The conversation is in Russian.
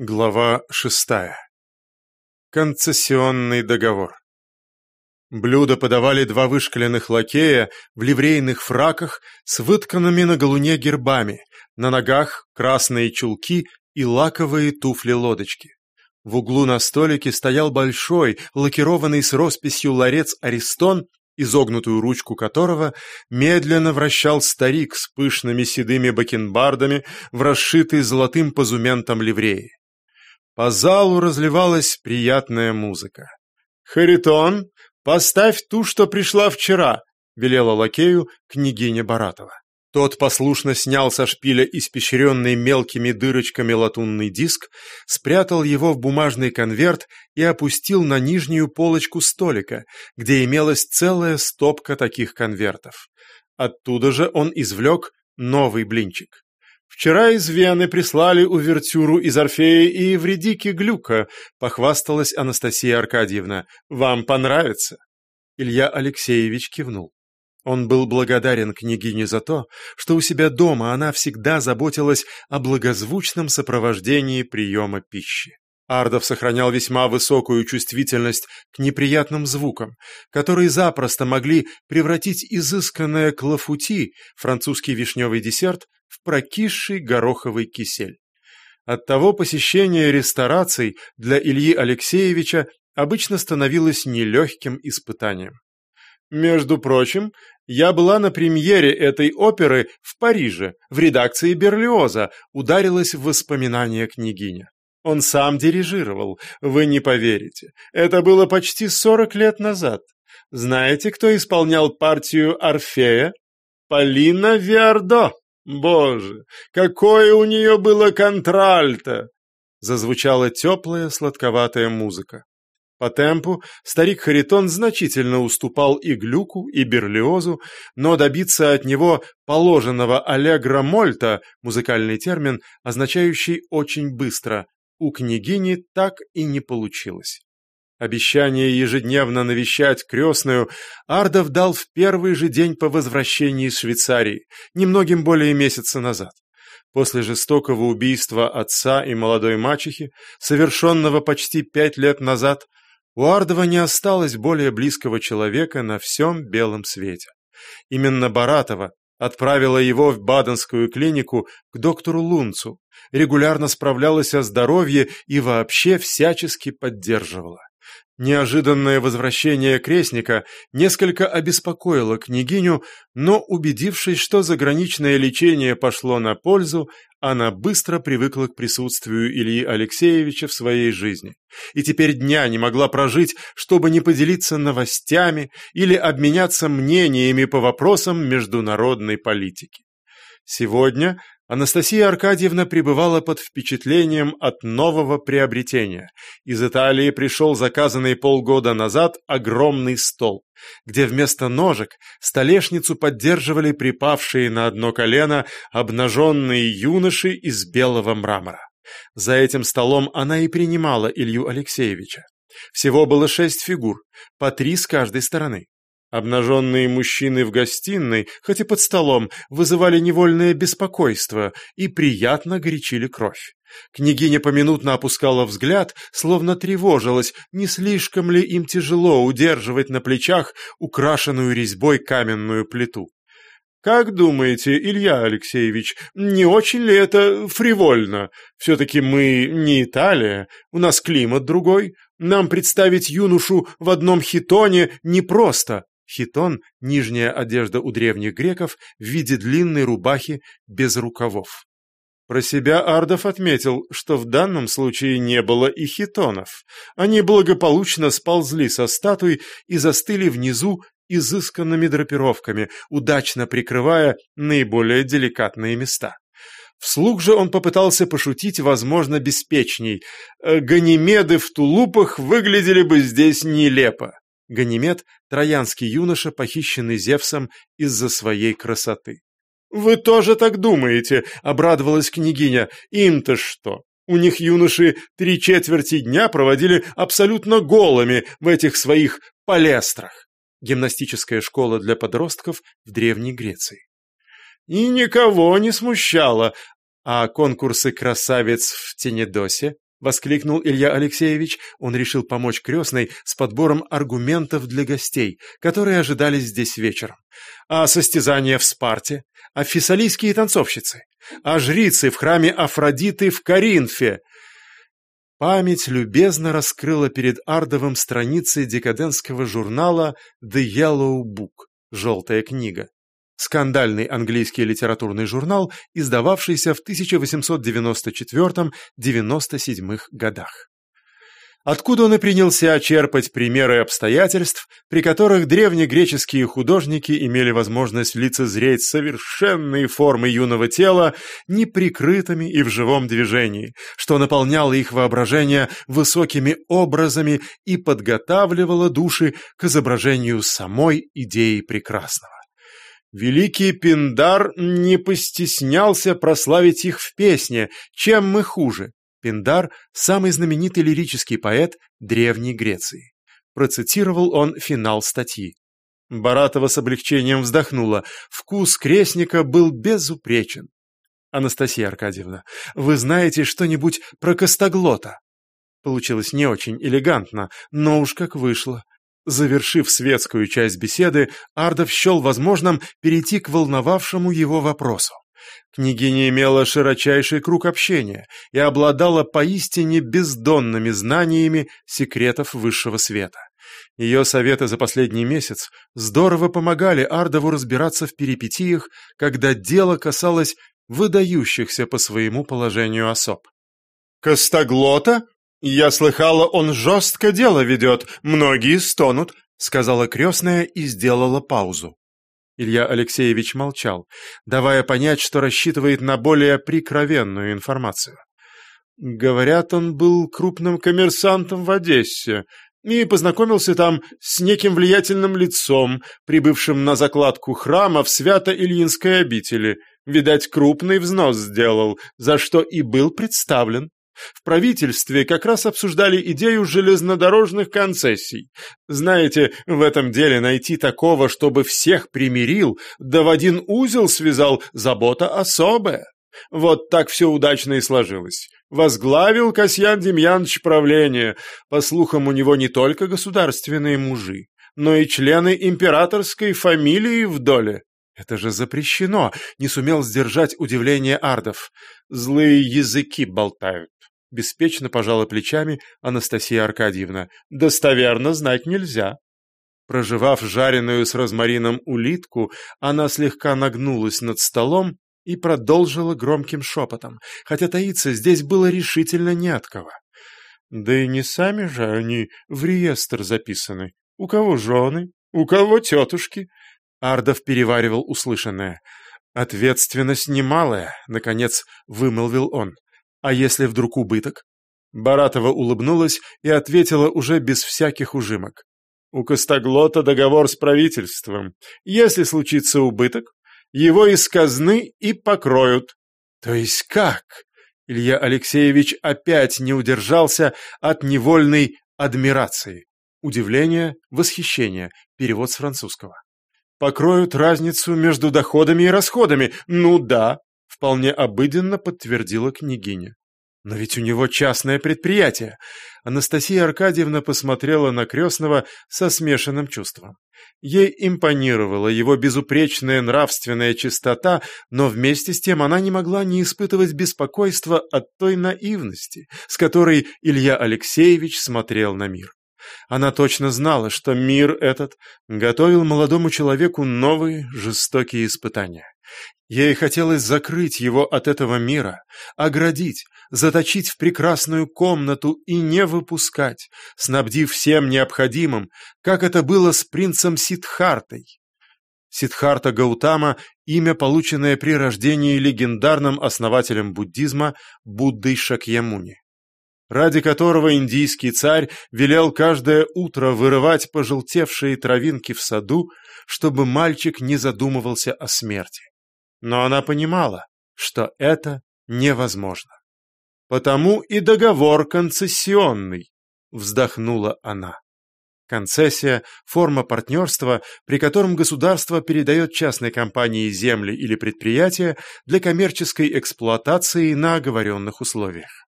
Глава шестая. Концессионный договор. Блюда подавали два вышкаленных лакея в ливрейных фраках с вытканными на галуне гербами, на ногах красные чулки и лаковые туфли-лодочки. В углу на столике стоял большой, лакированный с росписью ларец Аристон изогнутую ручку которого медленно вращал старик с пышными седыми бакенбардами в расшитой золотым позументом ливреи. По залу разливалась приятная музыка. «Харитон, поставь ту, что пришла вчера», — велела лакею княгиня Баратова. Тот послушно снял со шпиля испещренный мелкими дырочками латунный диск, спрятал его в бумажный конверт и опустил на нижнюю полочку столика, где имелась целая стопка таких конвертов. Оттуда же он извлек новый блинчик. «Вчера из Вены прислали увертюру из Орфея и Евредики Глюка», — похвасталась Анастасия Аркадьевна. «Вам понравится?» Илья Алексеевич кивнул. Он был благодарен княгине за то, что у себя дома она всегда заботилась о благозвучном сопровождении приема пищи. Ардов сохранял весьма высокую чувствительность к неприятным звукам, которые запросто могли превратить изысканное клафути, французский вишневый десерт, в прокисший гороховый кисель. Оттого посещение рестораций для Ильи Алексеевича обычно становилось нелегким испытанием. Между прочим, я была на премьере этой оперы в Париже, в редакции Берлиоза, ударилась в воспоминания княгиня. Он сам дирижировал, вы не поверите. Это было почти сорок лет назад. Знаете, кто исполнял партию Орфея? Полина Виардо. Боже, какое у нее было контральто! Зазвучала теплая сладковатая музыка. По темпу старик Харитон значительно уступал и Глюку, и Берлиозу, но добиться от него положенного аллегро мольта, музыкальный термин, означающий «очень быстро», у княгини так и не получилось. Обещание ежедневно навещать крестную Ардов дал в первый же день по возвращении из Швейцарии, немногим более месяца назад. После жестокого убийства отца и молодой мачехи, совершенного почти пять лет назад, у Ардова не осталось более близкого человека на всем белом свете. Именно Баратова отправила его в Баденскую клинику к доктору Лунцу, регулярно справлялась о здоровье и вообще всячески поддерживала. Неожиданное возвращение крестника несколько обеспокоило княгиню, но, убедившись, что заграничное лечение пошло на пользу, она быстро привыкла к присутствию Ильи Алексеевича в своей жизни и теперь дня не могла прожить, чтобы не поделиться новостями или обменяться мнениями по вопросам международной политики. Сегодня Анастасия Аркадьевна пребывала под впечатлением от нового приобретения. Из Италии пришел заказанный полгода назад огромный стол, где вместо ножек столешницу поддерживали припавшие на одно колено обнаженные юноши из белого мрамора. За этим столом она и принимала Илью Алексеевича. Всего было шесть фигур, по три с каждой стороны. Обнаженные мужчины в гостиной, хоть и под столом, вызывали невольное беспокойство и приятно горячили кровь. Княгиня поминутно опускала взгляд, словно тревожилась, не слишком ли им тяжело удерживать на плечах украшенную резьбой каменную плиту. «Как думаете, Илья Алексеевич, не очень ли это фривольно? Все-таки мы не Италия, у нас климат другой. Нам представить юношу в одном хитоне непросто, Хитон – нижняя одежда у древних греков в виде длинной рубахи без рукавов. Про себя Ардов отметил, что в данном случае не было и хитонов. Они благополучно сползли со статуй и застыли внизу изысканными драпировками, удачно прикрывая наиболее деликатные места. Вслух же он попытался пошутить, возможно, беспечней. Ганимеды в тулупах выглядели бы здесь нелепо. Ганимед – троянский юноша, похищенный Зевсом из-за своей красоты. «Вы тоже так думаете?» – обрадовалась княгиня. «Им-то что? У них юноши три четверти дня проводили абсолютно голыми в этих своих палестрах». Гимнастическая школа для подростков в Древней Греции. И никого не смущало. А конкурсы красавиц в Тенедосе? — воскликнул Илья Алексеевич. Он решил помочь крестной с подбором аргументов для гостей, которые ожидались здесь вечером. «А состязания в Спарте? А фессалийские танцовщицы? А жрицы в храме Афродиты в Коринфе?» Память любезно раскрыла перед Ардовым страницы декадентского журнала «The Yellow Book» — «Желтая книга» скандальный английский литературный журнал, издававшийся в 1894-97 годах. Откуда он и принялся черпать примеры обстоятельств, при которых древнегреческие художники имели возможность лицезреть совершенные формы юного тела неприкрытыми и в живом движении, что наполняло их воображение высокими образами и подготавливало души к изображению самой идеи прекрасного. Великий Пиндар не постеснялся прославить их в песне «Чем мы хуже?». Пиндар – самый знаменитый лирический поэт Древней Греции. Процитировал он финал статьи. Баратова с облегчением вздохнула. Вкус крестника был безупречен. Анастасия Аркадьевна, вы знаете что-нибудь про Костоглота? Получилось не очень элегантно, но уж как вышло. Завершив светскую часть беседы, Ардов счел возможным перейти к волновавшему его вопросу. Княгиня имела широчайший круг общения и обладала поистине бездонными знаниями секретов высшего света. Ее советы за последний месяц здорово помогали Ардову разбираться в перипетиях, когда дело касалось выдающихся по своему положению особ. «Костоглота?» «Я слыхала, он жестко дело ведет, многие стонут», сказала крестная и сделала паузу. Илья Алексеевич молчал, давая понять, что рассчитывает на более прикровенную информацию. Говорят, он был крупным коммерсантом в Одессе и познакомился там с неким влиятельным лицом, прибывшим на закладку храма в Свято-Ильинской обители. Видать, крупный взнос сделал, за что и был представлен. В правительстве как раз обсуждали идею железнодорожных концессий. Знаете, в этом деле найти такого, чтобы всех примирил, да в один узел связал, забота особая. Вот так все удачно и сложилось. Возглавил Касьян Демьянович правление. По слухам, у него не только государственные мужи, но и члены императорской фамилии в доле. Это же запрещено, не сумел сдержать удивление ардов. Злые языки болтают. Беспечно пожала плечами Анастасия Аркадьевна. «Достоверно знать нельзя». Проживав жареную с розмарином улитку, она слегка нагнулась над столом и продолжила громким шепотом, хотя таиться здесь было решительно не от кого. Да и не сами же они в реестр записаны. У кого жены, у кого тетушки. Ардов переваривал услышанное. «Ответственность немалая», — наконец вымолвил он. А если вдруг убыток? Баратова улыбнулась и ответила уже без всяких ужимок. У Костоглота договор с правительством. Если случится убыток, его из казны и покроют. То есть как? Илья Алексеевич опять не удержался от невольной адмирации. Удивление, восхищение. Перевод с французского. Покроют разницу между доходами и расходами. Ну да, вполне обыденно подтвердила княгиня. Но ведь у него частное предприятие. Анастасия Аркадьевна посмотрела на крестного со смешанным чувством. Ей импонировала его безупречная нравственная чистота, но вместе с тем она не могла не испытывать беспокойства от той наивности, с которой Илья Алексеевич смотрел на мир. Она точно знала, что мир этот готовил молодому человеку новые жестокие испытания. Ей хотелось закрыть его от этого мира, оградить, заточить в прекрасную комнату и не выпускать, снабдив всем необходимым, как это было с принцем Сидхартой. Сидхарта Гаутама – имя, полученное при рождении легендарным основателем буддизма Буддой Шакьямуни, ради которого индийский царь велел каждое утро вырывать пожелтевшие травинки в саду, чтобы мальчик не задумывался о смерти. Но она понимала, что это невозможно. Потому и договор концессионный, вздохнула она. Концессия – форма партнерства, при котором государство передает частной компании земли или предприятия для коммерческой эксплуатации на оговоренных условиях.